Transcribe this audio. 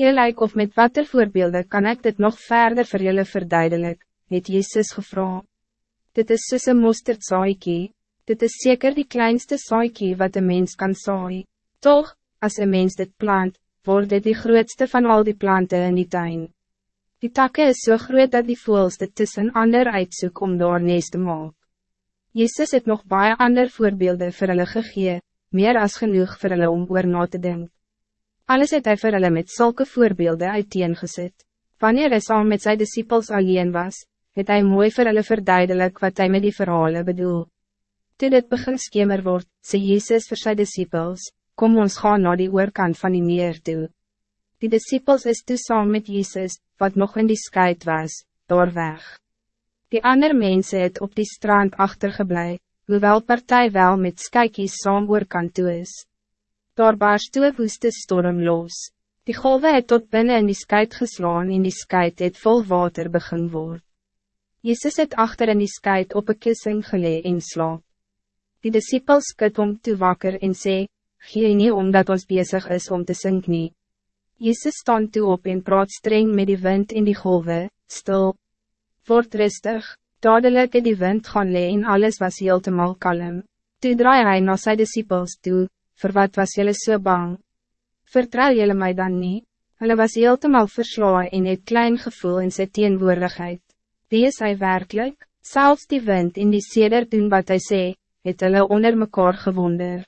Gelijk of met wat er voorbeelden kan ik dit nog verder voor jullie verduidelijk, het Jezus gevraagd. Dit is soos een mosterdsaaikie, dit is zeker die kleinste saaikie wat een mens kan saai. Toch, als een mens dit plant, wordt dit die grootste van al die planten in die tuin. Die takken is so groot dat die voels dit tussen ander uitzoek om daar nees te maak. Jezus het nog baie ander voorbeelden vir hulle gegee, meer als genoeg vir hulle om oor na te denken. Alles het hy vir hulle met zulke voorbeelden uiteengezet. Wanneer hij saam met zijn disciples alleen was, het hij mooi vir hulle verduidelik wat hij met die verhalen bedoel. Toe dit begin skemer word, sê Jezus vir sy disciples, kom ons gaan naar die oorkant van die meer toe. Die disciples is toe saam met Jezus, wat nog in die skuit was, door weg. Die ander mensen het op die strand achtergeblij, hoewel partij wel met skykies saam oorkant toe is. Daar barst toe woeste storm los. Die golwe het tot binnen in die skuit geslaan en die skuit het vol water begin word. Jezus het achter in die skuit op een kussing gelee en slaap. Die disciples skut om toe wakker en sê, Gee nie omdat ons bezig is om te sink nie. Jezus staan toe op en praat streng met die wind in die golwe, stil. Word rustig, dadelijk het die wind gaan lee en alles was heeltemal kalm. Toe draai hy na sy disciples toe, voor wat was jullie zo so bang? Vertrouw jullie mij dan niet? Hulle was heeltemal verslaan in het klein gevoel in zijn teenwoordigheid. Wie is hij werkelijk? Zelfs die wind in die seder doen wat hij zei, het hulle onder mekaar gewonder.